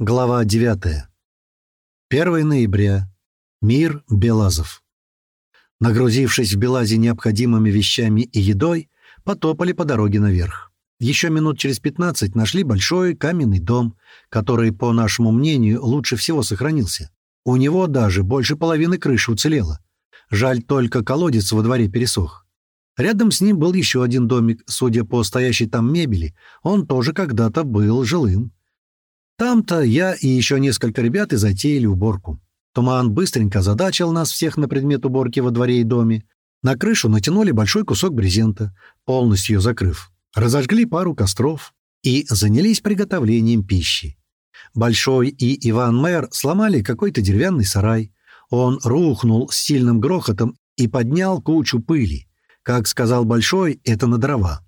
Глава 9. 1 ноября. Мир Белазов. Нагрузившись в Белазе необходимыми вещами и едой, потопали по дороге наверх. Еще минут через 15 нашли большой каменный дом, который, по нашему мнению, лучше всего сохранился. У него даже больше половины крыши уцелело. Жаль, только колодец во дворе пересох. Рядом с ним был еще один домик, судя по стоящей там мебели, он тоже когда-то был жилым. Там-то я и еще несколько ребят и затеяли уборку. Туман быстренько задачил нас всех на предмет уборки во дворе и доме. На крышу натянули большой кусок брезента, полностью закрыв. Разожгли пару костров и занялись приготовлением пищи. Большой и Иван Мэр сломали какой-то деревянный сарай. Он рухнул с сильным грохотом и поднял кучу пыли. Как сказал Большой, это на дрова.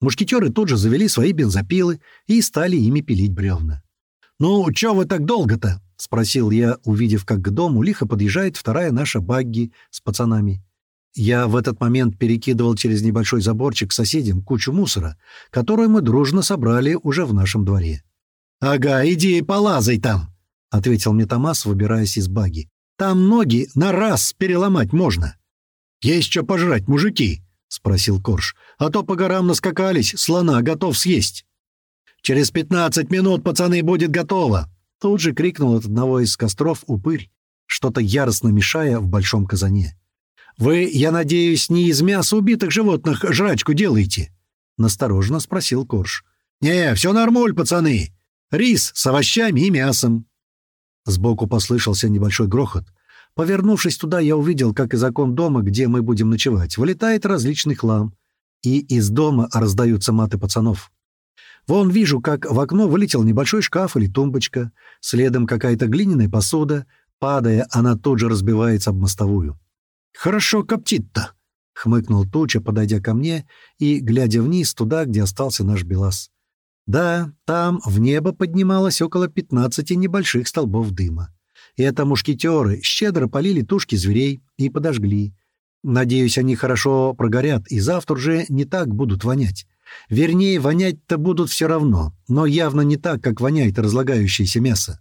Мушкетеры тут же завели свои бензопилы и стали ими пилить бревна. «Ну, чё вы так долго-то?» — спросил я, увидев, как к дому лихо подъезжает вторая наша багги с пацанами. Я в этот момент перекидывал через небольшой заборчик соседям кучу мусора, которую мы дружно собрали уже в нашем дворе. «Ага, иди и полазай там», — ответил мне Томас, выбираясь из баги. «Там ноги на раз переломать можно». «Есть что пожрать, мужики?» — спросил Корж. «А то по горам наскакались, слона готов съесть». «Через пятнадцать минут, пацаны, будет готово!» Тут же крикнул от одного из костров упырь, что-то яростно мешая в большом казане. «Вы, я надеюсь, не из мяса убитых животных жрачку делаете?» — настороженно спросил Корж. «Не, все нормуль, пацаны. Рис с овощами и мясом». Сбоку послышался небольшой грохот. Повернувшись туда, я увидел, как из окон дома, где мы будем ночевать, вылетает различный хлам. И из дома раздаются маты пацанов. Вон вижу, как в окно вылетел небольшой шкаф или тумбочка, следом какая-то глиняная посуда, падая, она тут же разбивается об мостовую. «Хорошо коптит-то!» — хмыкнул Туча, подойдя ко мне и глядя вниз туда, где остался наш Белас. Да, там в небо поднималось около пятнадцати небольших столбов дыма. Это мушкетеры щедро полили тушки зверей и подожгли. Надеюсь, они хорошо прогорят, и завтра уже не так будут вонять. Вернее, вонять-то будут все равно, но явно не так, как воняет разлагающееся мясо.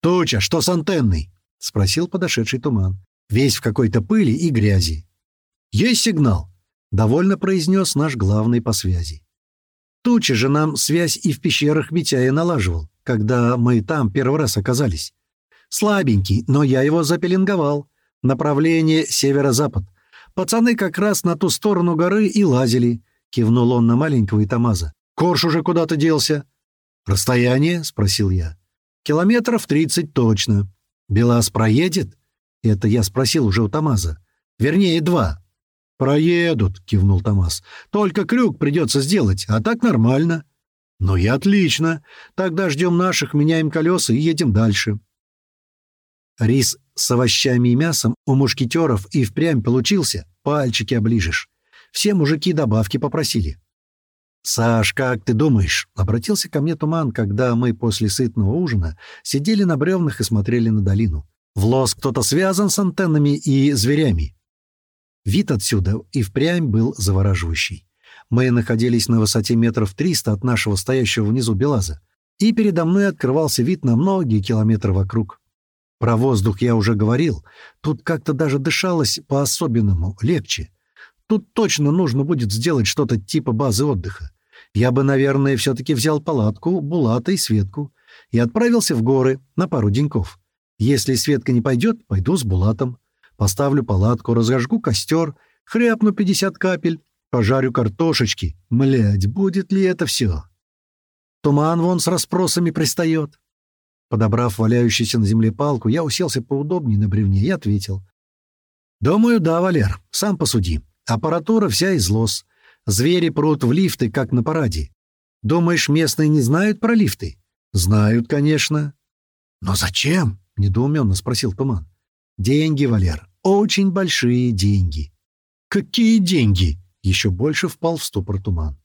«Туча, что с антенной?» — спросил подошедший туман. Весь в какой-то пыли и грязи. «Есть сигнал?» — довольно произнес наш главный по связи. Туча же нам связь и в пещерах Митяя налаживал, когда мы там первый раз оказались. Слабенький, но я его запеленговал. Направление северо-запад. Пацаны как раз на ту сторону горы и лазили. — кивнул он на маленького Итамаза. «Корж уже куда-то делся». «Расстояние?» — спросил я. «Километров тридцать точно. Белас проедет?» Это я спросил уже у Тамаза. «Вернее, два». «Проедут», — кивнул Тамаз. «Только крюк придется сделать, а так нормально». «Ну и отлично. Тогда ждем наших, меняем колеса и едем дальше». Рис с овощами и мясом у мушкетеров и впрямь получился, пальчики оближешь. Все мужики добавки попросили. «Саш, как ты думаешь?» — обратился ко мне Туман, когда мы после сытного ужина сидели на бревнах и смотрели на долину. «В лос кто-то связан с антеннами и зверями». Вид отсюда и впрямь был завораживающий. Мы находились на высоте метров триста от нашего стоящего внизу Белаза, и передо мной открывался вид на многие километры вокруг. Про воздух я уже говорил, тут как-то даже дышалось по-особенному, легче. Тут точно нужно будет сделать что-то типа базы отдыха. Я бы, наверное, все-таки взял палатку, Булата и Светку и отправился в горы на пару деньков. Если Светка не пойдет, пойду с Булатом. Поставлю палатку, разожгу костер, хряпну 50 капель, пожарю картошечки. Млядь, будет ли это все? Туман вон с расспросами пристает. Подобрав валяющуюся на земле палку, я уселся поудобнее на бревне и ответил. «Думаю, да, Валер, сам посуди. Аппаратура вся из лос. Звери прут в лифты, как на параде. Думаешь, местные не знают про лифты? Знают, конечно. Но зачем? Недоуменно спросил Туман. Деньги, Валер, очень большие деньги. Какие деньги? Еще больше впал в ступор Туман.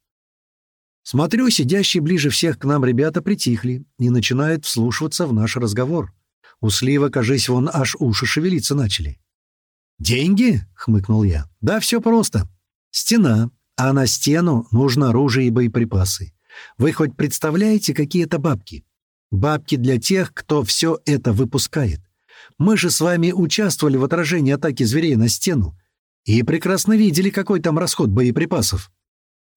Смотрю, сидящие ближе всех к нам ребята притихли и начинают вслушиваться в наш разговор. У Слива, кажись, вон аж уши шевелиться начали. «Деньги?» — хмыкнул я. «Да все просто. Стена, а на стену нужно оружие и боеприпасы. Вы хоть представляете, какие это бабки? Бабки для тех, кто все это выпускает. Мы же с вами участвовали в отражении атаки зверей на стену и прекрасно видели, какой там расход боеприпасов.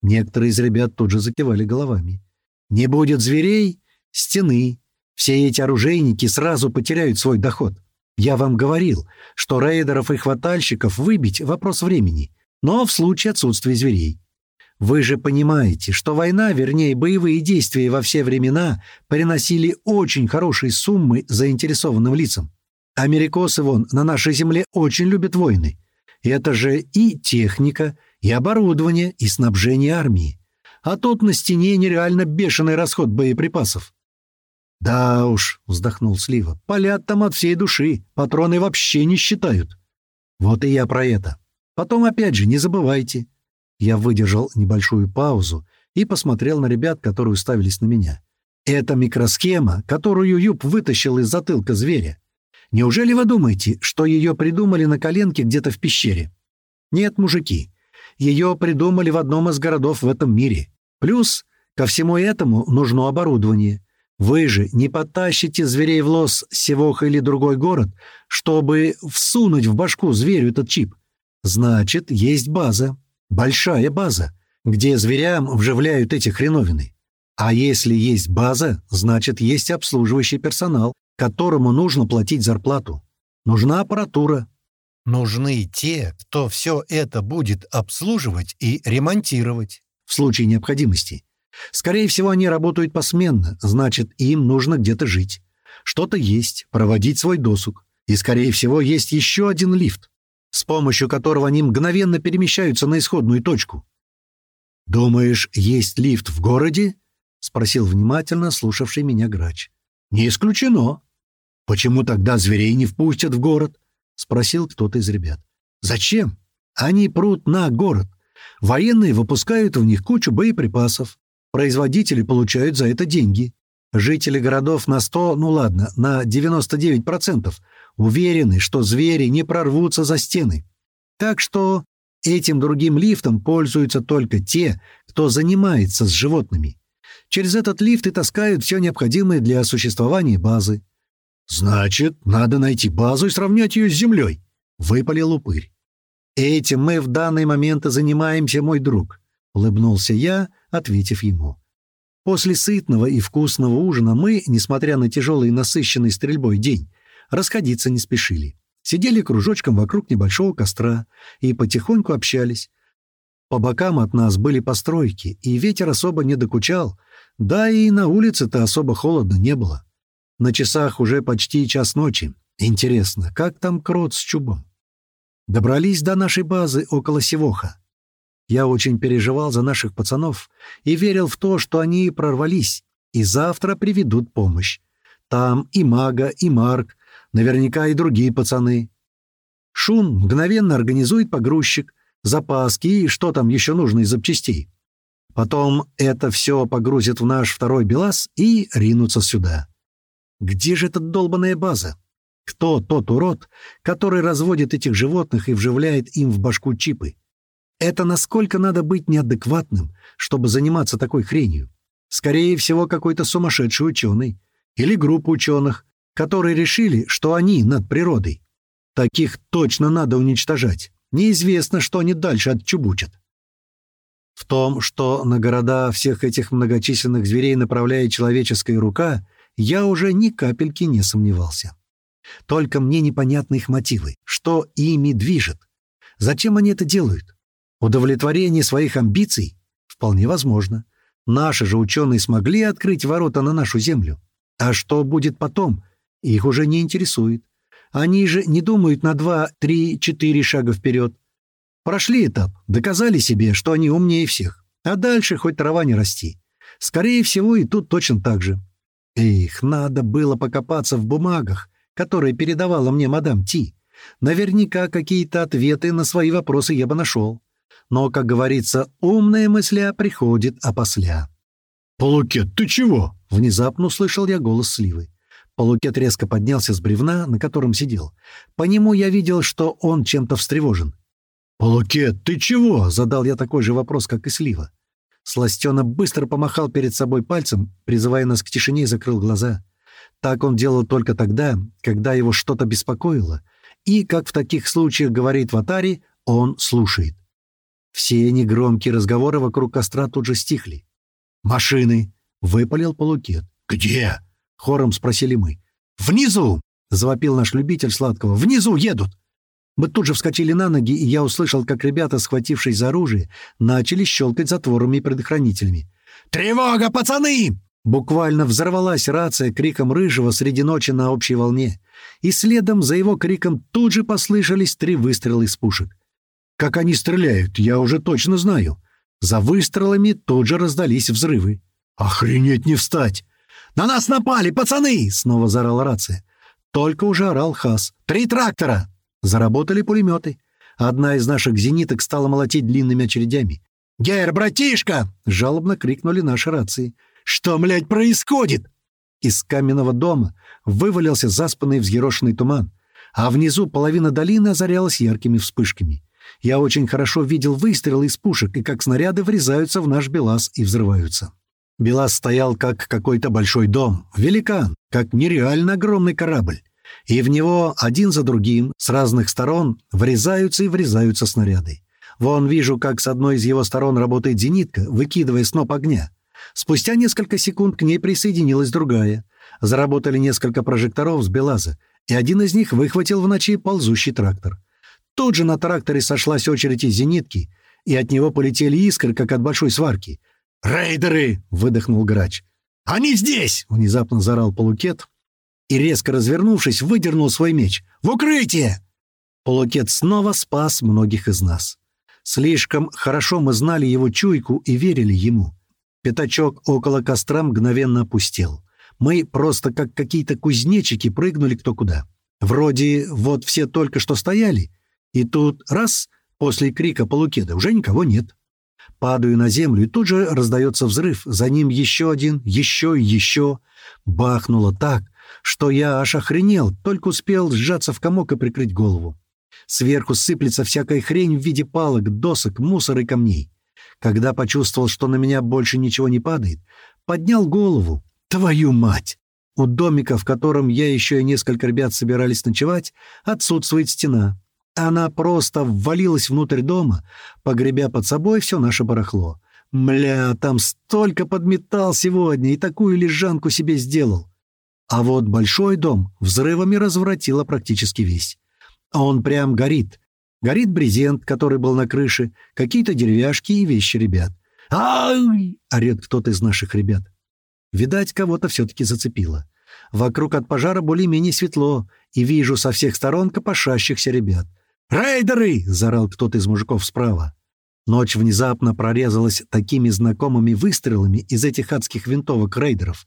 Некоторые из ребят тут же закивали головами. Не будет зверей — стены. Все эти оружейники сразу потеряют свой доход. Я вам говорил, что рейдеров и хватальщиков выбить — вопрос времени, но в случае отсутствия зверей. Вы же понимаете, что война, вернее, боевые действия во все времена приносили очень хорошие суммы заинтересованным лицам. Америкосы вон на нашей земле очень любят войны. Это же и техника, и оборудование, и снабжение армии. А тут на стене нереально бешеный расход боеприпасов. «Да уж», — вздохнул Слива, — «палят там от всей души, патроны вообще не считают». «Вот и я про это. Потом опять же не забывайте, я выдержал небольшую паузу и посмотрел на ребят, которые уставились на меня. Это микросхема, которую Юб вытащил из затылка зверя. Неужели вы думаете, что ее придумали на коленке где-то в пещере? Нет, мужики. Ее придумали в одном из городов в этом мире. Плюс ко всему этому нужно оборудование. Вы же не потащите зверей в лос Севох или другой город, чтобы всунуть в башку зверю этот чип. Значит, есть база. Большая база, где зверям вживляют эти хреновины. А если есть база, значит, есть обслуживающий персонал, которому нужно платить зарплату. Нужна аппаратура. Нужны те, кто все это будет обслуживать и ремонтировать. В случае необходимости. Скорее всего, они работают посменно, значит, им нужно где-то жить. Что-то есть, проводить свой досуг. И, скорее всего, есть еще один лифт с помощью которого они мгновенно перемещаются на исходную точку. «Думаешь, есть лифт в городе?» — спросил внимательно слушавший меня грач. «Не исключено». «Почему тогда зверей не впустят в город?» — спросил кто-то из ребят. «Зачем? Они прут на город. Военные выпускают в них кучу боеприпасов. Производители получают за это деньги. Жители городов на 100, ну ладно, на 99% уверены, что звери не прорвутся за стены. Так что этим другим лифтом пользуются только те, кто занимается с животными. Через этот лифт и таскают все необходимое для существования базы. «Значит, надо найти базу и сравнять ее с землей», — выпалил упырь. «Этим мы в данный момент и занимаемся, мой друг», — улыбнулся я, ответив ему. После сытного и вкусного ужина мы, несмотря на тяжелый и насыщенный стрельбой день, расходиться не спешили. Сидели кружочком вокруг небольшого костра и потихоньку общались. По бокам от нас были постройки, и ветер особо не докучал, да и на улице-то особо холодно не было. На часах уже почти час ночи. Интересно, как там крот с чубом? Добрались до нашей базы около Севоха. Я очень переживал за наших пацанов и верил в то, что они прорвались и завтра приведут помощь. Там и Мага, и Марк, Наверняка и другие пацаны. Шун мгновенно организует погрузчик, запаски и что там еще нужно из запчастей. Потом это все погрузит в наш второй БелАЗ и ринутся сюда. Где же эта долбаная база? Кто тот урод, который разводит этих животных и вживляет им в башку чипы? Это насколько надо быть неадекватным, чтобы заниматься такой хренью? Скорее всего, какой-то сумасшедший ученый. Или группа ученых, которые решили, что они над природой. Таких точно надо уничтожать. Неизвестно, что они дальше отчубучат. В том, что на города всех этих многочисленных зверей направляет человеческая рука, я уже ни капельки не сомневался. Только мне непонятны их мотивы, что ими движет. Зачем они это делают? Удовлетворение своих амбиций? Вполне возможно. Наши же ученые смогли открыть ворота на нашу Землю. А что будет потом, их уже не интересует. Они же не думают на два, три, четыре шага вперед. Прошли этап, доказали себе, что они умнее всех. А дальше хоть трава не расти. Скорее всего, и тут точно так же. Эх, надо было покопаться в бумагах, которые передавала мне мадам Ти. Наверняка какие-то ответы на свои вопросы я бы нашел. Но, как говорится, умная мысля приходит опосля. «Полукет, ты чего?» — внезапно услышал я голос Сливы. Полукет резко поднялся с бревна, на котором сидел. По нему я видел, что он чем-то встревожен. «Полукет, ты чего?» — задал я такой же вопрос, как и Слива. Сластена быстро помахал перед собой пальцем, призывая нас к тишине и закрыл глаза. Так он делал только тогда, когда его что-то беспокоило, и, как в таких случаях говорит Ватари, он слушает. Все негромкие разговоры вокруг костра тут же стихли. «Машины!» — выпалил полукет. «Где?» — хором спросили мы. «Внизу!» — завопил наш любитель сладкого. «Внизу едут!» Мы тут же вскочили на ноги, и я услышал, как ребята, схватившись за оружие, начали щелкать затворами и предохранителями. «Тревога, пацаны!» Буквально взорвалась рация криком Рыжего среди ночи на общей волне, и следом за его криком тут же послышались три выстрела из пушек. Как они стреляют, я уже точно знаю. За выстрелами тут же раздались взрывы. «Охренеть не встать!» «На нас напали, пацаны!» — снова заорала рация. Только уже орал Хас. «Три трактора!» Заработали пулеметы. Одна из наших зениток стала молотить длинными очередями. «Гер, братишка!» — жалобно крикнули наши рации. «Что, блядь, происходит?» Из каменного дома вывалился заспанный взъерошенный туман, а внизу половина долины озарялась яркими вспышками. Я очень хорошо видел выстрелы из пушек и как снаряды врезаются в наш БелАЗ и взрываются. БелАЗ стоял как какой-то большой дом, великан, как нереально огромный корабль и в него один за другим с разных сторон врезаются и врезаются снаряды. Вон вижу, как с одной из его сторон работает зенитка, выкидывая сноп огня. Спустя несколько секунд к ней присоединилась другая. Заработали несколько прожекторов с Белаза, и один из них выхватил в ночи ползущий трактор. Тут же на тракторе сошлась очередь из зенитки, и от него полетели искры, как от большой сварки. «Рейдеры!» — выдохнул грач. «Они здесь!» — внезапно заорал полукет, и, резко развернувшись, выдернул свой меч. «В укрытие!» Полукет снова спас многих из нас. Слишком хорошо мы знали его чуйку и верили ему. Пятачок около костра мгновенно опустел. Мы просто как какие-то кузнечики прыгнули кто куда. Вроде вот все только что стояли, и тут раз, после крика полукеда, уже никого нет. Падаю на землю, и тут же раздается взрыв, за ним еще один, еще и еще. Бахнуло так, что я аж охренел, только успел сжаться в комок и прикрыть голову. Сверху сыплется всякая хрень в виде палок, досок, мусора и камней. Когда почувствовал, что на меня больше ничего не падает, поднял голову. Твою мать! У домика, в котором я еще и несколько ребят собирались ночевать, отсутствует стена. Она просто ввалилась внутрь дома, погребя под собой все наше барахло. Мля, там столько подметал сегодня и такую лежанку себе сделал. А вот большой дом взрывами разворотило практически весь. А он прям горит. Горит брезент, который был на крыше, какие-то деревяшки и вещи ребят. «Ай!» — орет кто-то из наших ребят. Видать, кого-то все-таки зацепило. Вокруг от пожара более-менее светло, и вижу со всех сторон копошащихся ребят. «Рейдеры!» — заорал кто-то из мужиков справа. Ночь внезапно прорезалась такими знакомыми выстрелами из этих адских винтовок рейдеров,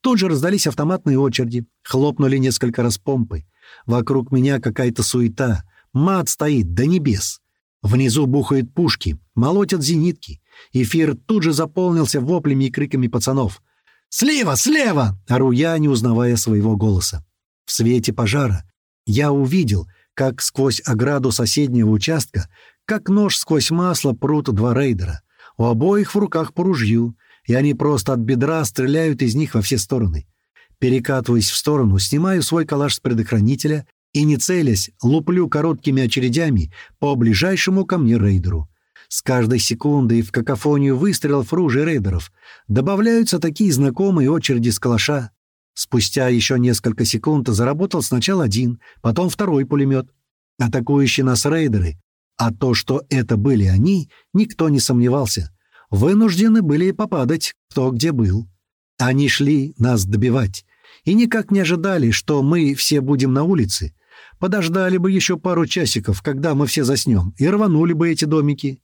Тут же раздались автоматные очереди, хлопнули несколько раз помпы. Вокруг меня какая-то суета. Мат стоит до небес. Внизу бухают пушки, молотят зенитки. Эфир тут же заполнился воплями и криками пацанов. «Слева! Слева!» — ору я, не узнавая своего голоса. В свете пожара я увидел, как сквозь ограду соседнего участка, как нож сквозь масло прут два рейдера. У обоих в руках по ружью, и они просто от бедра стреляют из них во все стороны. Перекатываясь в сторону, снимаю свой калаш с предохранителя и, не целясь, луплю короткими очередями по ближайшему ко мне рейдеру. С каждой секундой в какофонию выстрелов ружей рейдеров добавляются такие знакомые очереди с калаша. Спустя еще несколько секунд заработал сначала один, потом второй пулемет. Атакующие нас рейдеры, а то, что это были они, никто не сомневался вынуждены были попадать кто где был. Они шли нас добивать и никак не ожидали, что мы все будем на улице. Подождали бы еще пару часиков, когда мы все заснем, и рванули бы эти домики.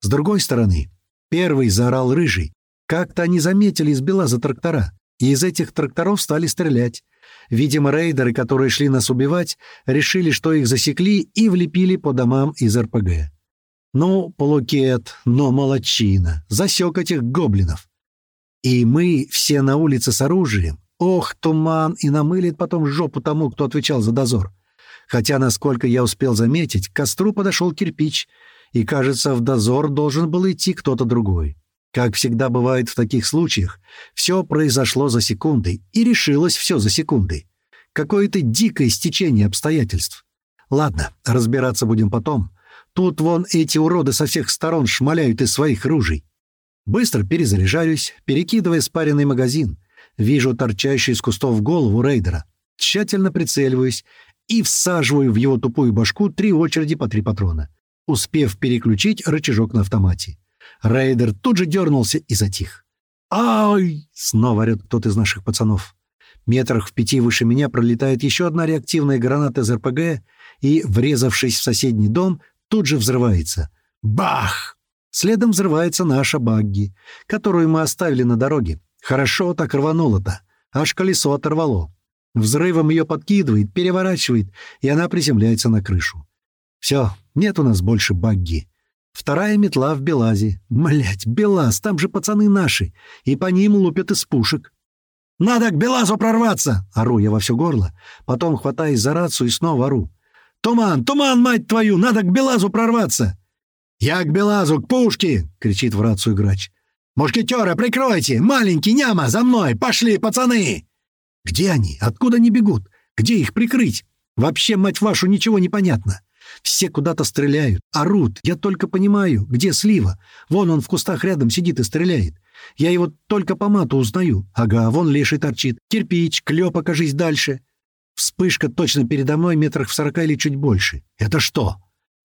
С другой стороны, первый заорал рыжий. Как-то они заметили сбила за трактора, и из этих тракторов стали стрелять. Видимо, рейдеры, которые шли нас убивать, решили, что их засекли и влепили по домам из РПГ. Ну, полукет, но молочина. Засек этих гоблинов. И мы все на улице с оружием. Ох, туман, и намылит потом жопу тому, кто отвечал за дозор. Хотя, насколько я успел заметить, к костру подошел кирпич, и, кажется, в дозор должен был идти кто-то другой. Как всегда бывает в таких случаях, все произошло за секунды, и решилось все за секунды. Какое-то дикое стечение обстоятельств. Ладно, разбираться будем потом. Тут вон эти уроды со всех сторон шмаляют из своих ружей. Быстро перезаряжаюсь, перекидывая спаренный магазин. Вижу торчащий из кустов голову рейдера. Тщательно прицеливаюсь и всаживаю в его тупую башку три очереди по три патрона, успев переключить рычажок на автомате. Рейдер тут же дернулся и затих. «Ай!» — снова орет кто-то из наших пацанов. Метрах в пяти выше меня пролетает еще одна реактивная граната из РПГ и, врезавшись в соседний дом, тут же взрывается. Бах! Следом взрывается наша багги, которую мы оставили на дороге. Хорошо так рвануло-то, аж колесо оторвало. Взрывом ее подкидывает, переворачивает, и она приземляется на крышу. Все, нет у нас больше багги. Вторая метла в Белазе. Млять, Белаз, там же пацаны наши, и по ним лупят из пушек. «Надо к Белазу прорваться!» — ору я во все горло. Потом хватаюсь за рацию и снова ору. «Туман! Туман, мать твою! Надо к Белазу прорваться!» «Я к Белазу, к пушке!» — кричит в рацию грач. «Мушкетера, прикройте! Маленький няма, за мной! Пошли, пацаны!» «Где они? Откуда они бегут? Где их прикрыть? Вообще, мать вашу, ничего не понятно!» Все куда-то стреляют, орут. Я только понимаю, где Слива. Вон он в кустах рядом сидит и стреляет. Я его только по мату узнаю. Ага, вон леший торчит. Кирпич, клёп, окажись дальше. Вспышка точно передо мной метрах в сорока или чуть больше. Это что?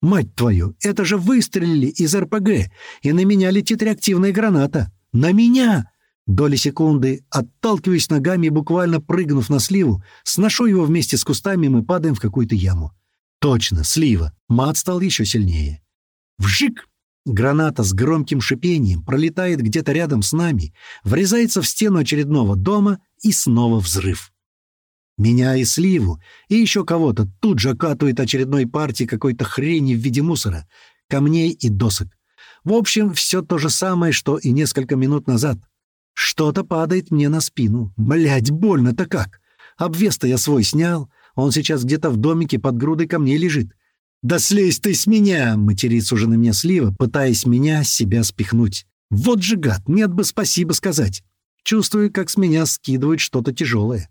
Мать твою, это же выстрелили из РПГ, и на меня летит реактивная граната. На меня! Доли секунды, отталкиваясь ногами и буквально прыгнув на сливу, сношу его вместе с кустами, мы падаем в какую-то яму. Точно, слива. Мат стал еще сильнее. Вжик! Граната с громким шипением пролетает где-то рядом с нами, врезается в стену очередного дома и снова взрыв. Меня и Сливу, и еще кого-то тут же окатывает очередной партией какой-то хрени в виде мусора, камней и досок. В общем, все то же самое, что и несколько минут назад. Что-то падает мне на спину. Блять, больно-то как! Обвес-то я свой снял, он сейчас где-то в домике под грудой камней лежит. «Да слезь ты с меня!» — матерится уже на меня слива, пытаясь меня себя спихнуть. «Вот же гад! Нет бы спасибо сказать!» Чувствую, как с меня скидывают что-то тяжелое.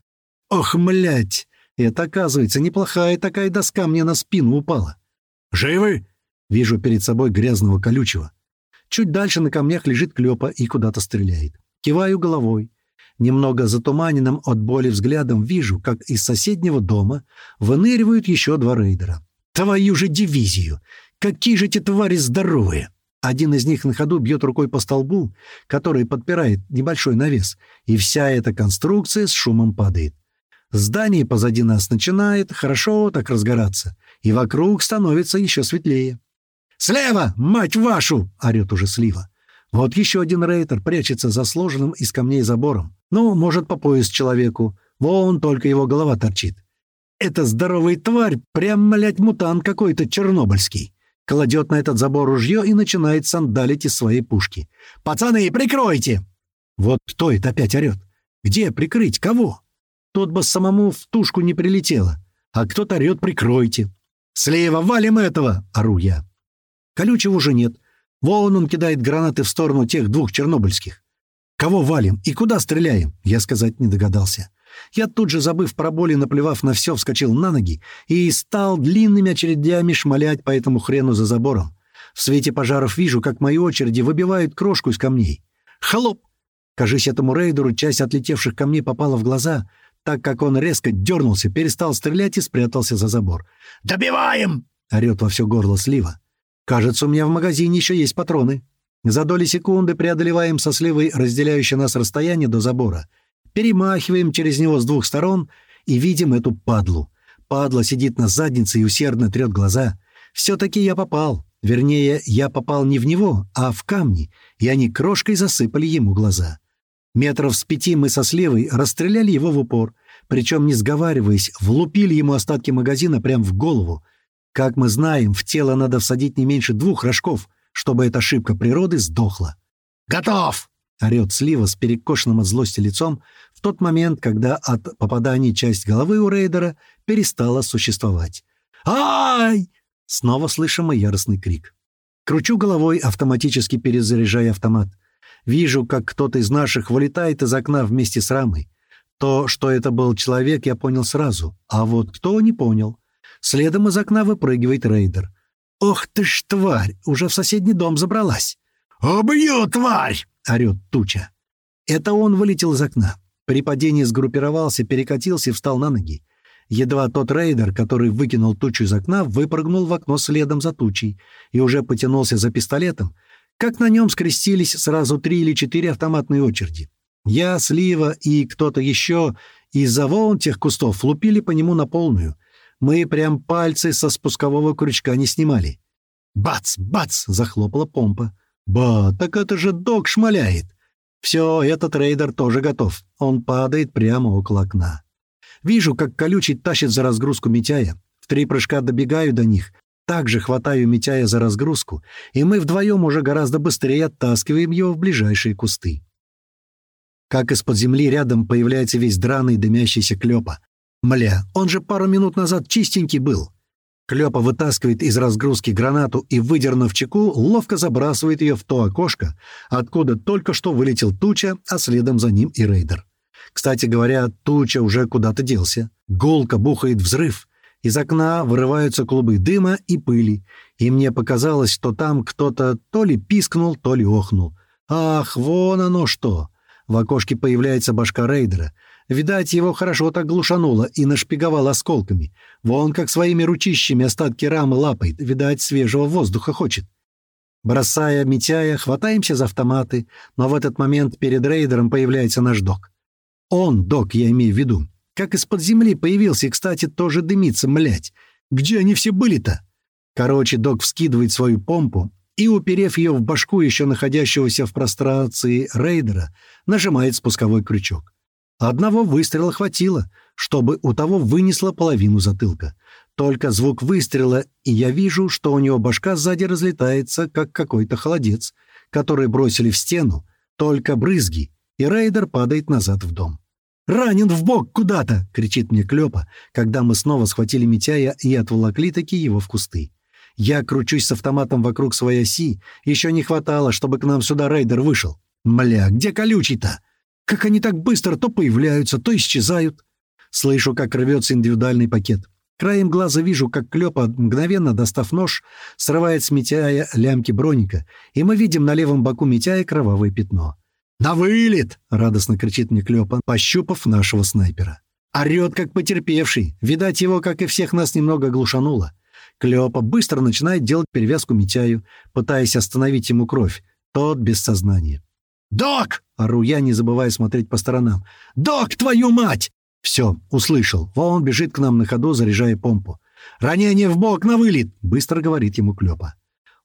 «Ох, млять! Это, оказывается, неплохая такая доска мне на спину упала». «Живы?» — вижу перед собой грязного колючего. Чуть дальше на камнях лежит клёпа и куда-то стреляет. Киваю головой. Немного затуманенным от боли взглядом вижу, как из соседнего дома выныривают еще два рейдера. «Твою же дивизию! Какие же эти твари здоровые!» Один из них на ходу бьет рукой по столбу, который подпирает небольшой навес, и вся эта конструкция с шумом падает. Здание позади нас начинает хорошо так разгораться, и вокруг становится еще светлее. «Слева, мать вашу!» — орет уже Слива. Вот еще один рейтер прячется за сложенным из камней забором. Ну, может, по пояс человеку. Вон только его голова торчит. Это здоровый тварь, прям, млять, мутант какой-то чернобыльский. Кладет на этот забор ружье и начинает сандалить из своей пушки. «Пацаны, прикройте!» Вот кто это опять орет? Где прикрыть? Кого? Тот бы самому в тушку не прилетело. А кто-то орет «прикройте». «Слева валим этого!» — ору я. Колючего уже нет. Вон он кидает гранаты в сторону тех двух чернобыльских. Кого валим и куда стреляем, я сказать не догадался. Я тут же, забыв про боли, наплевав на все, вскочил на ноги и стал длинными очередями шмалять по этому хрену за забором. В свете пожаров вижу, как мои очереди выбивают крошку из камней. Хлоп! Кажись, этому рейдеру часть отлетевших камней попала в глаза, так как он резко дернулся, перестал стрелять и спрятался за забор. «Добиваем!» — орет во все горло слива. «Кажется, у меня в магазине еще есть патроны». За доли секунды преодолеваем со сливой разделяющее нас расстояние до забора. Перемахиваем через него с двух сторон и видим эту падлу. Падла сидит на заднице и усердно трет глаза. Все-таки я попал. Вернее, я попал не в него, а в камни, и они крошкой засыпали ему глаза. Метров с пяти мы со сливой расстреляли его в упор, причем, не сговариваясь, влупили ему остатки магазина прямо в голову. Как мы знаем, в тело надо всадить не меньше двух рожков — чтобы эта ошибка природы сдохла. «Готов!» — орёт Слива с перекошенным от злости лицом в тот момент, когда от попадания часть головы у рейдера перестала существовать. «Ай!» — снова слышим яростный крик. Кручу головой, автоматически перезаряжая автомат. Вижу, как кто-то из наших вылетает из окна вместе с рамой. То, что это был человек, я понял сразу, а вот кто — не понял. Следом из окна выпрыгивает рейдер. «Ох ты ж, тварь! Уже в соседний дом забралась!» «Убью, тварь!» — орёт туча. Это он вылетел из окна. При падении сгруппировался, перекатился и встал на ноги. Едва тот рейдер, который выкинул тучу из окна, выпрыгнул в окно следом за тучей и уже потянулся за пистолетом, как на нем скрестились сразу три или четыре автоматные очереди. Я, Слива и кто-то еще из-за вон тех кустов лупили по нему на полную. Мы прям пальцы со спускового крючка не снимали. «Бац! Бац!» — захлопала помпа. «Ба, так это же док шмаляет!» Все, этот рейдер тоже готов. Он падает прямо около окна. Вижу, как колючий тащит за разгрузку Митяя. В три прыжка добегаю до них. Также хватаю Митяя за разгрузку, и мы вдвоем уже гораздо быстрее оттаскиваем его в ближайшие кусты. Как из-под земли рядом появляется весь драный дымящийся Клёпа. Мля, он же пару минут назад чистенький был. Клёпа вытаскивает из разгрузки гранату и, выдернув чеку, ловко забрасывает ее в то окошко, откуда только что вылетел Туча, а следом за ним и рейдер. Кстати говоря, Туча уже куда-то делся. Гулко бухает взрыв. Из окна вырываются клубы дыма и пыли, и мне показалось, что там кто-то то ли пискнул, то ли охнул. Ах, вон оно что! В окошке появляется башка рейдера — Видать, его хорошо так глушануло и нашпиговало осколками. Вон как своими ручищами остатки рамы лапает, видать, свежего воздуха хочет. Бросая Митяя, хватаемся за автоматы, но в этот момент перед рейдером появляется наш док. Он, док, я имею в виду, как из-под земли появился и, кстати, тоже дымится, млять. Где они все были-то? Короче, док вскидывает свою помпу и, уперев ее в башку еще находящегося в прострации рейдера, нажимает спусковой крючок. Одного выстрела хватило, чтобы у того вынесло половину затылка. Только звук выстрела, и я вижу, что у него башка сзади разлетается, как какой-то холодец, который бросили в стену, только брызги, и рейдер падает назад в дом. «Ранен в бок куда-то!» — кричит мне Клёпа, когда мы снова схватили Митяя и отволокли таки его в кусты. Я кручусь с автоматом вокруг своей оси, еще не хватало, чтобы к нам сюда рейдер вышел. «Мля, где колючий-то?» Как они так быстро то появляются, то исчезают. Слышу, как рвется индивидуальный пакет. Краем глаза вижу, как Клёпа, мгновенно достав нож, срывает с Митяя лямки броника, и мы видим на левом боку Митяя кровавое пятно. «На вылет!» — радостно кричит мне Клёпа, пощупав нашего снайпера. Орёт, как потерпевший. Видать, его, как и всех нас, немного глушануло. Клёпа быстро начинает делать перевязку Митяю, пытаясь остановить ему кровь. Тот без сознания. «Док!» — ору я, не забывая смотреть по сторонам. «Док, твою мать!» «Все, услышал. Вон бежит к нам на ходу, заряжая помпу. «Ранение в бок, на вылет!» — быстро говорит ему Клёпа.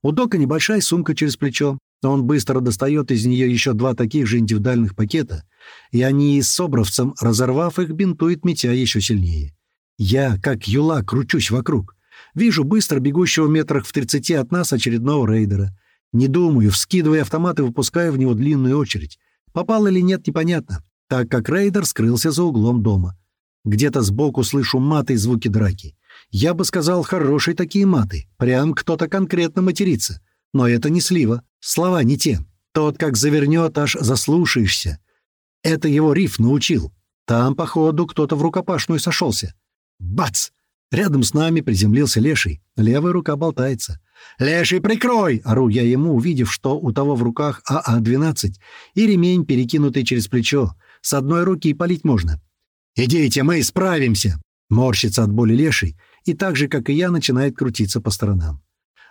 У Дока небольшая сумка через плечо. Он быстро достает из нее еще два таких же индивидуальных пакета, и они с собровцем, разорвав их, бинтует Митя еще сильнее. Я, как юла, кручусь вокруг. Вижу быстро бегущего метрах в тридцати от нас очередного рейдера. Не думаю, вскидывая автомат и выпуская в него длинную очередь. Попал или нет, непонятно, так как рейдер скрылся за углом дома. Где-то сбоку слышу маты и звуки драки. Я бы сказал, хорошие такие маты. Прям кто-то конкретно матерится. Но это не слива. Слова не те. Тот, как завернет, аж заслушаешься. Это его риф научил. Там, походу, кто-то в рукопашную сошелся. Бац! Рядом с нами приземлился леший. Левая рука болтается. «Леший, прикрой!» — ору я ему, увидев, что у того в руках АА-12 и ремень, перекинутый через плечо. С одной руки палить можно. «Идите, мы справимся!» Морщится от боли леший и так же, как и я, начинает крутиться по сторонам.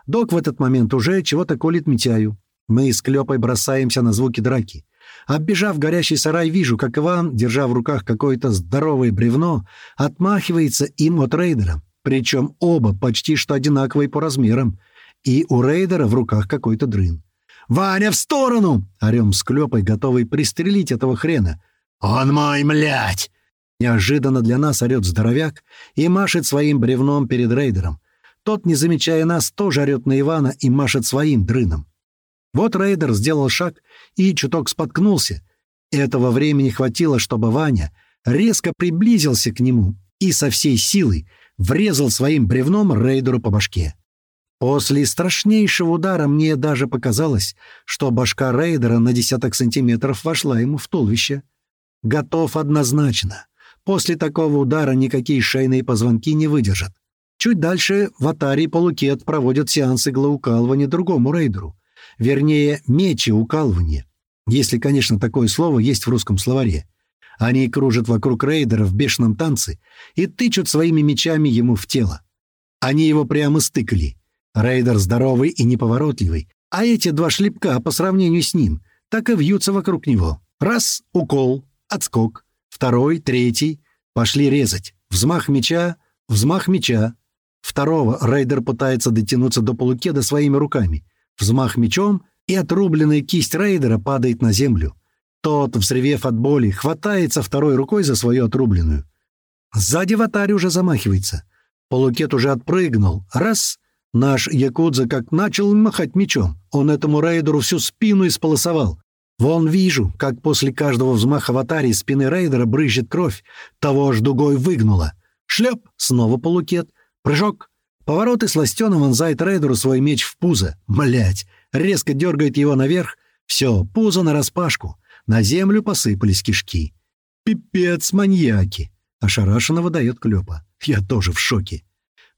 Док в этот момент уже чего-то колет Митяю. Мы с Клёпой бросаемся на звуки драки. Оббежав горящий сарай, вижу, как Иван, держа в руках какое-то здоровое бревно, отмахивается им от рейдера. Причем оба почти что одинаковые по размерам — и у рейдера в руках какой-то дрын. «Ваня, в сторону!» — орем с клёпой, готовый пристрелить этого хрена. «Он мой, млять!» Неожиданно для нас орёт здоровяк и машет своим бревном перед рейдером. Тот, не замечая нас, тоже орёт на Ивана и машет своим дрыном. Вот рейдер сделал шаг и чуток споткнулся. Этого времени хватило, чтобы Ваня резко приблизился к нему и со всей силой врезал своим бревном рейдеру по башке. После страшнейшего удара мне даже показалось, что башка рейдера на десяток сантиметров вошла ему в туловище. Готов однозначно. После такого удара никакие шейные позвонки не выдержат. Чуть дальше в Атаре Полукет проводят сеансы иглоукалывания другому рейдеру. Вернее, мечи-укалывания. Если, конечно, такое слово есть в русском словаре. Они кружат вокруг рейдера в бешеном танце и тычут своими мечами ему в тело. Они его прямо стыкали. Рейдер здоровый и неповоротливый, а эти два шлепка по сравнению с ним так и вьются вокруг него. Раз — укол, отскок, второй, третий — пошли резать. Взмах меча, взмах меча, Второго рейдер пытается дотянуться до полукеда своими руками. Взмах мечом, и отрубленная кисть рейдера падает на землю. Тот, взревев от боли, хватается второй рукой за свою отрубленную. Сзади ватарь уже замахивается. Полукет уже отпрыгнул. Раз — Наш Якудза как начал махать мечом. Он этому рейдеру всю спину исполосовал. Вон вижу, как после каждого взмаха аватари спины рейдера брызжет кровь. Того ж дугой выгнуло. Шлеп! Снова полукет. Прыжок. Поворот и сластёно вонзает рейдеру свой меч в пузо. Блять! Резко дергает его наверх. Все, пузо нараспашку. На землю посыпались кишки. «Пипец, маньяки!» — ошарашенно выдает Клёпа. «Я тоже в шоке.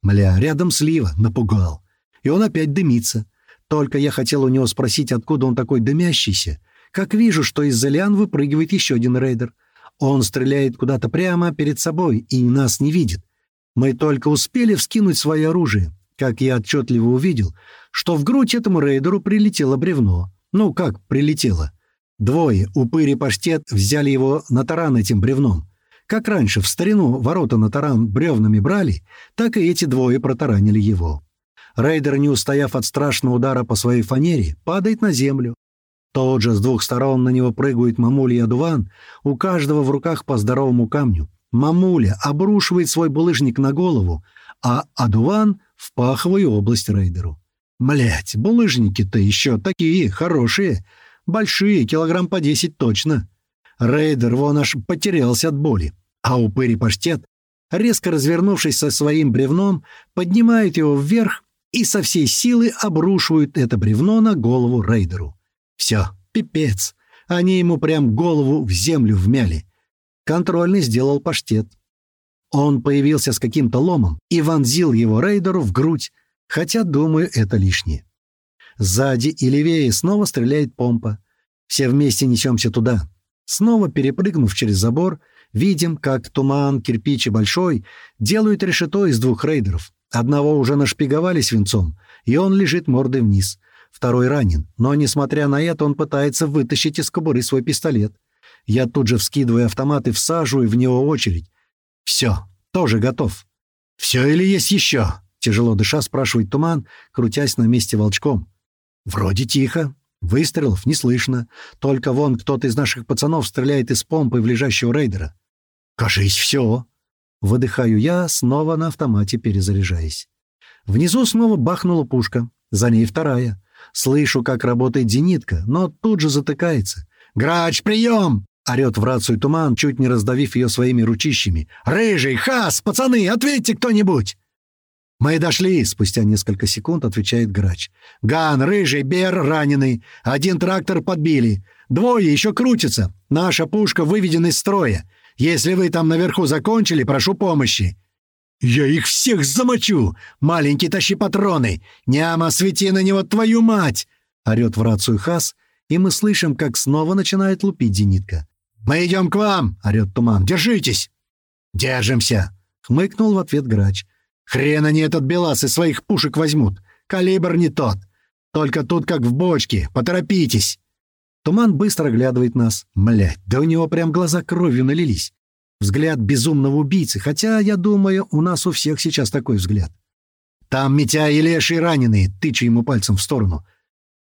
Мля, рядом слива, напугал. И он опять дымится. Только я хотел у него спросить, откуда он такой дымящийся. Как вижу, что из-за лиан выпрыгивает еще один рейдер. Он стреляет куда-то прямо перед собой и нас не видит. Мы только успели вскинуть свое оружие, как я отчетливо увидел, что в грудь этому рейдеру прилетело бревно. Ну, как прилетело? Двое, упырь и паштет, взяли его на таран этим бревном. Как раньше в старину ворота на таран бревнами брали, так и эти двое протаранили его. Рейдер, не устояв от страшного удара по своей фанере, падает на землю. Тот же с двух сторон на него прыгают мамуля и одуван, у каждого в руках по здоровому камню. Мамуля обрушивает свой булыжник на голову, а одуван — в паховую область рейдеру. Млять, булыжники-то еще такие, хорошие, большие, килограмм по десять точно. Рейдер вон аж потерялся от боли, а упырь и паштет, резко развернувшись со своим бревном, поднимают его вверх и со всей силы обрушивают это бревно на голову рейдеру. Все, пипец. Они ему прям голову в землю вмяли. Контрольный сделал паштет. Он появился с каким-то ломом и вонзил его рейдеру в грудь, хотя, думаю, это лишнее. Сзади и левее снова стреляет помпа. Все вместе несемся туда. Снова перепрыгнув через забор, видим, как Туман, Кирпич и Большой делают решето из двух рейдеров. Одного уже нашпиговали свинцом, и он лежит мордой вниз. Второй ранен, но, несмотря на это, он пытается вытащить из кобуры свой пистолет. Я тут же вскидываю автомат и всаживаю в него очередь. «Все, тоже готов». «Все или есть еще?» — тяжело дыша спрашивает Туман, крутясь на месте волчком. «Вроде тихо», Выстрелов не слышно. Только вон кто-то из наших пацанов стреляет из помпы в лежащего рейдера. «Кажись, все!» Выдыхаю я, снова на автомате перезаряжаясь. Внизу снова бахнула пушка. За ней вторая. Слышу, как работает зенитка, но тут же затыкается. «Грач, прием!» — орет в рацию туман, чуть не раздавив ее своими ручищами. «Рыжий! Хас! Пацаны! Ответьте кто-нибудь!» «Мы дошли!» — спустя несколько секунд отвечает грач. «Ган, Рыжий, Бер раненый. Один трактор подбили. Двое еще крутятся. Наша пушка выведена из строя. Если вы там наверху закончили, прошу помощи». «Я их всех замочу! Маленький тащи патроны! Няма, свети на него твою мать!» — орет в рацию Хас, и мы слышим, как снова начинает лупить зенитка. «Мы идем к вам!» — орет Туман. «Держитесь!» «Держимся!» — хмыкнул в ответ грач. Хрен они этот белас из своих пушек возьмут. Калибр не тот. Только тут как в бочке. Поторопитесь. Туман быстро оглядывает нас. Млять, да у него прям глаза кровью налились. Взгляд безумного убийцы, хотя, я думаю, у нас у всех сейчас такой взгляд. «Там Митя и Леший раненые», — тыча ему пальцем в сторону.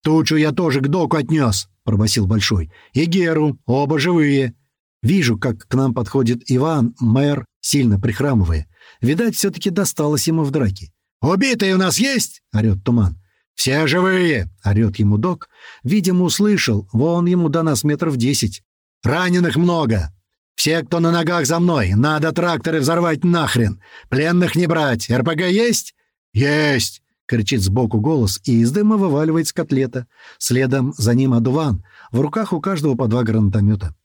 «Тучу я тоже к доку отнес», — пробасил Большой. «И Геру, оба живые». Вижу, как к нам подходит Иван, мэр, сильно прихрамывая. Видать, все-таки досталось ему в драке. «Убитые у нас есть?» — орет Туман. «Все живые!» — орет ему док. Видимо, услышал. Вон ему до нас метров десять. «Раненых много! Все, кто на ногах за мной, надо тракторы взорвать нахрен! Пленных не брать! РПГ есть?» «Есть! Кричит сбоку голос, и из дыма вываливается котлета. Следом за ним одуван. В руках у каждого по два гранатомета.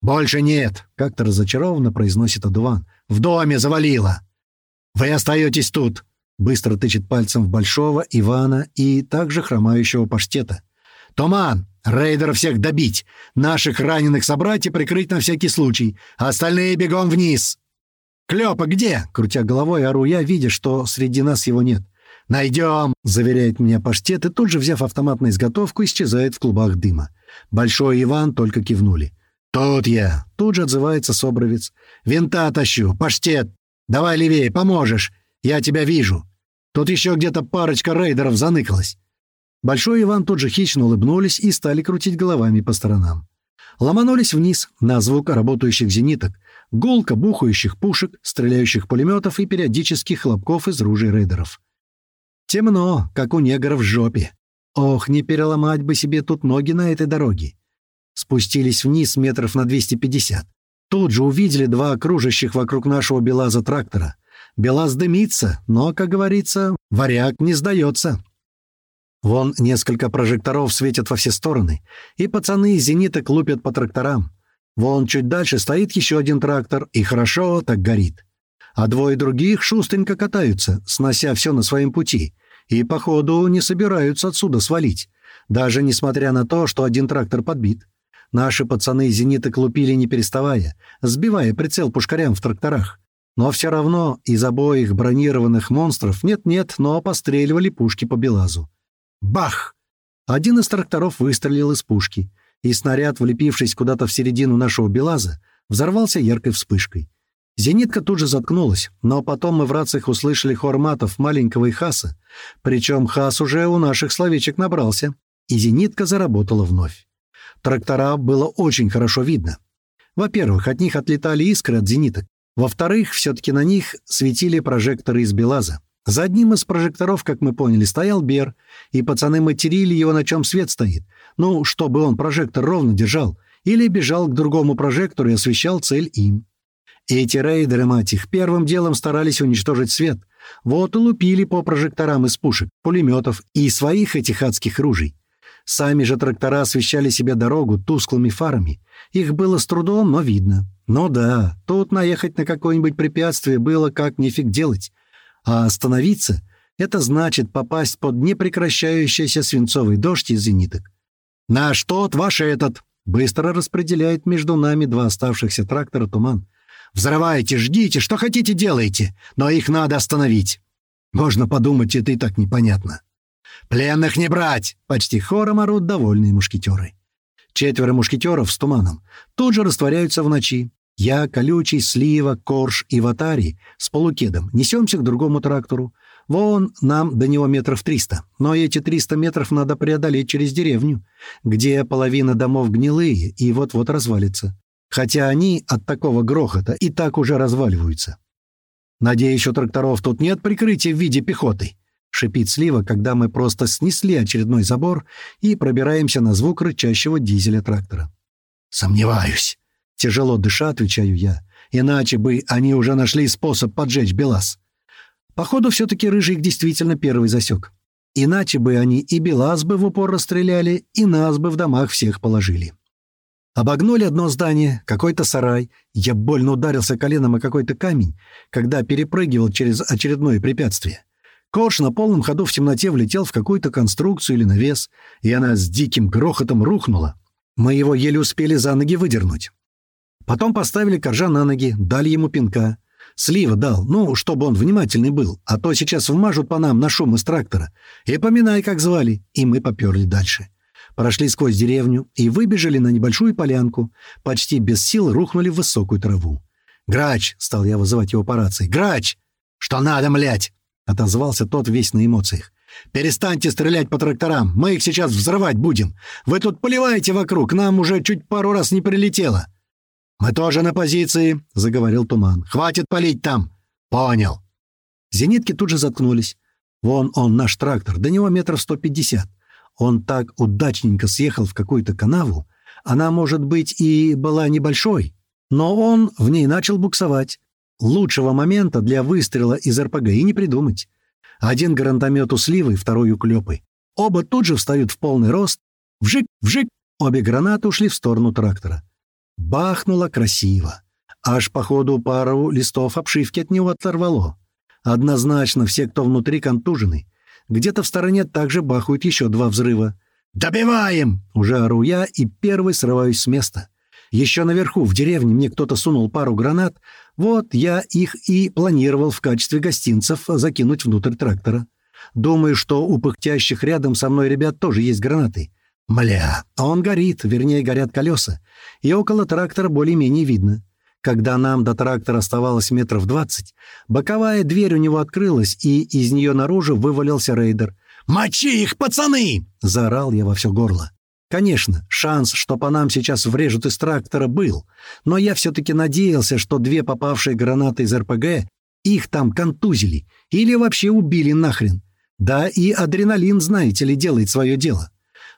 «Больше нет!» — как-то разочарованно произносит одуван. «В доме завалило!» «Вы остаетесь тут!» — быстро тычет пальцем в Большого, Ивана и также хромающего паштета. «Туман! Рейдеров всех добить! Наших раненых собрать и прикрыть на всякий случай! Остальные бегом вниз!» «Клёпа где?» — крутя головой, ору я, видя, что среди нас его нет. «Найдем!» — заверяет меня паштет и тут же, взяв автомат на изготовку, исчезает в клубах дыма. Большой Иван только кивнули. «Тут я!» — тут же отзывается Собровец. «Винта тащу! Паштет! Давай левее, поможешь! Я тебя вижу! Тут еще где-то парочка рейдеров заныкалась!» Большой Иван тут же хищно улыбнулись и стали крутить головами по сторонам. Ломанулись вниз на звук работающих зениток, гулко бухающих пушек, стреляющих пулеметов и периодических хлопков из ружей рейдеров. Темно, как у негров в жопе. Ох, не переломать бы себе тут ноги на этой дороге. Спустились вниз метров на 250. Тут же увидели два кружащих вокруг нашего Белаза трактора. Белаз дымится, но, как говорится, варяг не сдается. Вон несколько прожекторов светят во все стороны, и пацаны из зениток лупят по тракторам. Вон чуть дальше стоит еще один трактор, и хорошо так горит. А двое других шустренько катаются, снося все на своем пути, и, походу, не собираются отсюда свалить, даже несмотря на то, что один трактор подбит. Наши пацаны зениток лупили не переставая, сбивая прицел пушкарям в тракторах. Но все равно из обоих бронированных монстров нет-нет, но постреливали пушки по Белазу. Бах! Один из тракторов выстрелил из пушки, и снаряд, влепившись куда-то в середину нашего Белаза, взорвался яркой вспышкой. Зенитка тут же заткнулась, но потом мы в рациях услышали хор матов маленького и Хаса, причем Хас уже у наших словечек набрался, и зенитка заработала вновь. Трактора было очень хорошо видно. Во-первых, от них отлетали искры от зениток. Во-вторых, все-таки на них светили прожекторы из Белаза. За одним из прожекторов, как мы поняли, стоял Бер, и пацаны материли его, на чем свет стоит. Ну, чтобы он прожектор ровно держал, или бежал к другому прожектору и освещал цель им. Эти рейдеры, мать их, первым делом старались уничтожить свет. Вот и лупили по прожекторам из пушек, пулеметов и своих этих адских ружей. Сами же трактора освещали себе дорогу тусклыми фарами. Их было с трудом, но видно. Ну да, тут наехать на какое-нибудь препятствие было как нифиг делать. А остановиться — это значит попасть под непрекращающийся свинцовый дождь из зениток. «Наш тот, ваш этот!» — быстро распределяет между нами два оставшихся трактора туман. «Взрывайте, ждите, что хотите делайте, но их надо остановить». Можно подумать, это и так непонятно. «Пленных не брать!» — почти хором орут довольные мушкетеры. Четверо мушкетеров с туманом тут же растворяются в ночи. Я, колючий, слива, корж и ватари с полукедом несемся к другому трактору. Вон нам до него метров триста, но эти триста метров надо преодолеть через деревню, где половина домов гнилые и вот-вот развалится. Хотя они от такого грохота и так уже разваливаются. Надеюсь, у тракторов тут нет прикрытия в виде пехоты. — шипит Слива, когда мы просто снесли очередной забор и пробираемся на звук рычащего дизеля трактора. «Сомневаюсь», — тяжело дыша, отвечаю я. «Иначе бы они уже нашли способ поджечь Белас». Походу, все-таки Рыжий их действительно первый засек. Иначе бы они и Белас бы в упор расстреляли, и нас бы в домах всех положили. Обогнули одно здание, какой-то сарай. Я больно ударился коленом о какой-то камень, когда перепрыгивал через очередное препятствие. Корж на полном ходу в темноте влетел в какую-то конструкцию или навес, и она с диким грохотом рухнула. Мы его еле успели за ноги выдернуть. Потом поставили коржа на ноги, дали ему пинка. Слива дал, ну, чтобы он внимательный был, а то сейчас вмажут по нам на шум из трактора. И поминай, как звали, и мы поперли дальше. Прошли сквозь деревню и выбежали на небольшую полянку, почти без сил рухнули в высокую траву. «Грач!» — стал я вызывать его по рации. «Грач! Что надо, млять?» — отозвался тот весь на эмоциях. «Перестаньте стрелять по тракторам, мы их сейчас взрывать будем. Вы тут поливаете вокруг, нам уже чуть пару раз не прилетело». «Мы тоже на позиции», — заговорил Туман. «Хватит палить там». «Понял». Зенитки тут же заткнулись. Вон он, наш трактор, до него метров сто пятьдесят. Он так удачненько съехал в какую-то канаву. Она, может быть, и была небольшой, но он в ней начал буксовать. Лучшего момента для выстрела из РПГ и не придумать. Один гранатомет у Сливы, второй у Клёпы. Оба тут же встают в полный рост. Вжик, вжик, обе гранаты ушли в сторону трактора. Бахнуло красиво. Аж, походу, пару листов обшивки от него оторвало. Однозначно, все, кто внутри, контужены. Где-то в стороне также бахают еще два взрыва. «Добиваем!» — уже ору я и первый срываюсь с места. Еще наверху, в деревне, мне кто-то сунул пару гранат. Вот я их и планировал в качестве гостинцев закинуть внутрь трактора. Думаю, что у пыхтящих рядом со мной ребят тоже есть гранаты. Мля, а он горит, вернее, горят колеса. И около трактора более-менее видно. Когда нам до трактора оставалось метров двадцать, боковая дверь у него открылась, и из нее наружу вывалился рейдер. «Мочи их, пацаны!» — заорал я во все горло. Конечно, шанс, что по нам сейчас врежут из трактора, был, но я все-таки надеялся, что две попавшие гранаты из РПГ их там контузили или вообще убили нахрен. Да и адреналин, знаете ли, делает свое дело.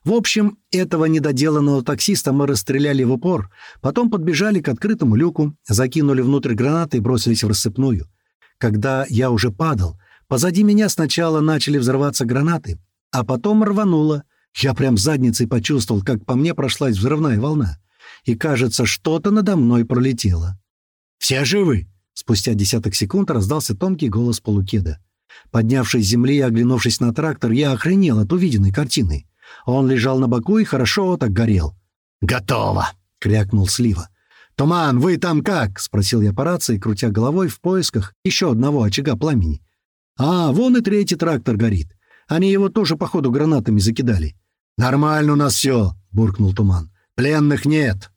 В общем, этого недоделанного таксиста мы расстреляли в упор, потом подбежали к открытому люку, закинули внутрь гранаты и бросились в рассыпную. Когда я уже падал, позади меня сначала начали взрываться гранаты, а потом рвануло. Я прям задницей почувствовал, как по мне прошлась взрывная волна. И, кажется, что-то надо мной пролетело. «Все живы?» Спустя десяток секунд раздался тонкий голос полукеда. Поднявшись с земли и оглянувшись на трактор, я охренел от увиденной картины. Он лежал на боку и хорошо так горел. «Готово!» — крякнул Слива. «Туман, вы там как?» — спросил я по рации, крутя головой в поисках еще одного очага пламени. «А, вон и третий трактор горит. Они его тоже, походу, гранатами закидали». «Нормально у нас все», — буркнул Туман. «Пленных нет».